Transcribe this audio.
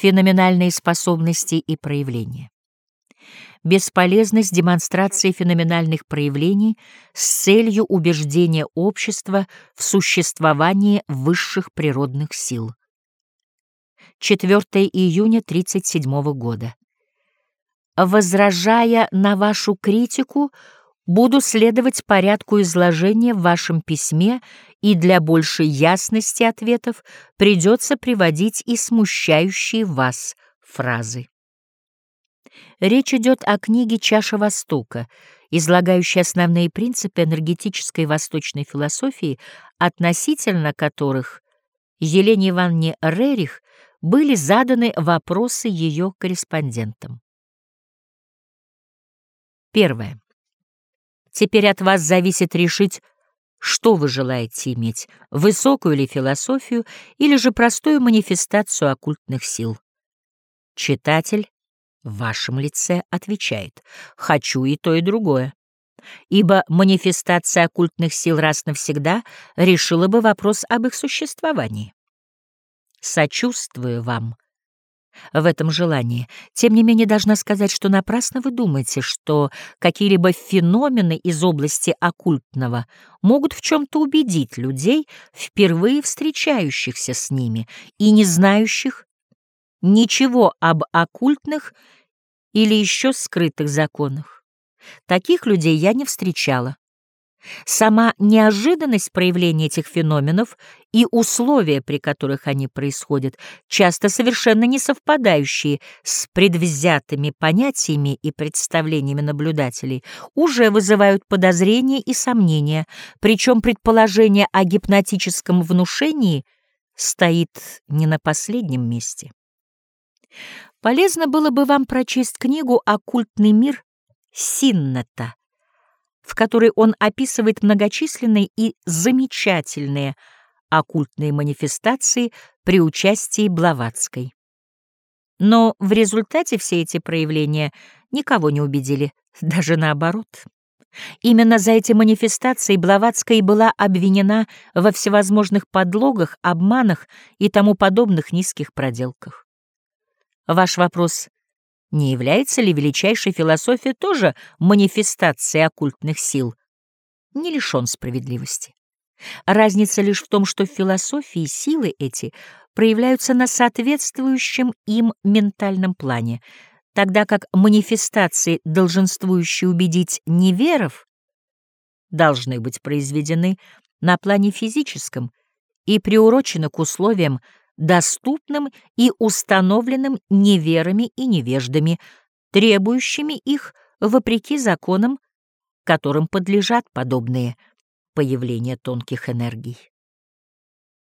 Феноменальные способности и проявления. Бесполезность демонстрации феноменальных проявлений с целью убеждения общества в существовании высших природных сил. 4 июня 1937 года. Возражая на вашу критику, буду следовать порядку изложения в вашем письме, и для большей ясности ответов придется приводить и смущающие вас фразы. Речь идет о книге «Чаша Востока», излагающей основные принципы энергетической восточной философии, относительно которых Елене Ивановне Рерих были заданы вопросы ее корреспондентам. Первое. Теперь от вас зависит решить, что вы желаете иметь, высокую ли философию или же простую манифестацию оккультных сил. Читатель в вашем лице отвечает «хочу и то, и другое», ибо манифестация оккультных сил раз навсегда решила бы вопрос об их существовании. Сочувствую вам в этом желании. Тем не менее, должна сказать, что напрасно вы думаете, что какие-либо феномены из области оккультного могут в чем-то убедить людей, впервые встречающихся с ними и не знающих ничего об оккультных или еще скрытых законах. Таких людей я не встречала. Сама неожиданность проявления этих феноменов и условия, при которых они происходят, часто совершенно не совпадающие с предвзятыми понятиями и представлениями наблюдателей, уже вызывают подозрения и сомнения, причем предположение о гипнотическом внушении стоит не на последнем месте. Полезно было бы вам прочесть книгу «Оккультный мир» Синнета которой он описывает многочисленные и замечательные оккультные манифестации при участии Блаватской. Но в результате все эти проявления никого не убедили, даже наоборот. Именно за эти манифестации Блаватская была обвинена во всевозможных подлогах, обманах и тому подобных низких проделках. Ваш вопрос — не является ли величайшая философия тоже манифестацией оккультных сил? Не лишен справедливости. Разница лишь в том, что в философии силы эти проявляются на соответствующем им ментальном плане, тогда как манифестации, долженствующие убедить неверов, должны быть произведены на плане физическом и приурочены к условиям, доступным и установленным неверами и невеждами, требующими их вопреки законам, которым подлежат подобные появления тонких энергий.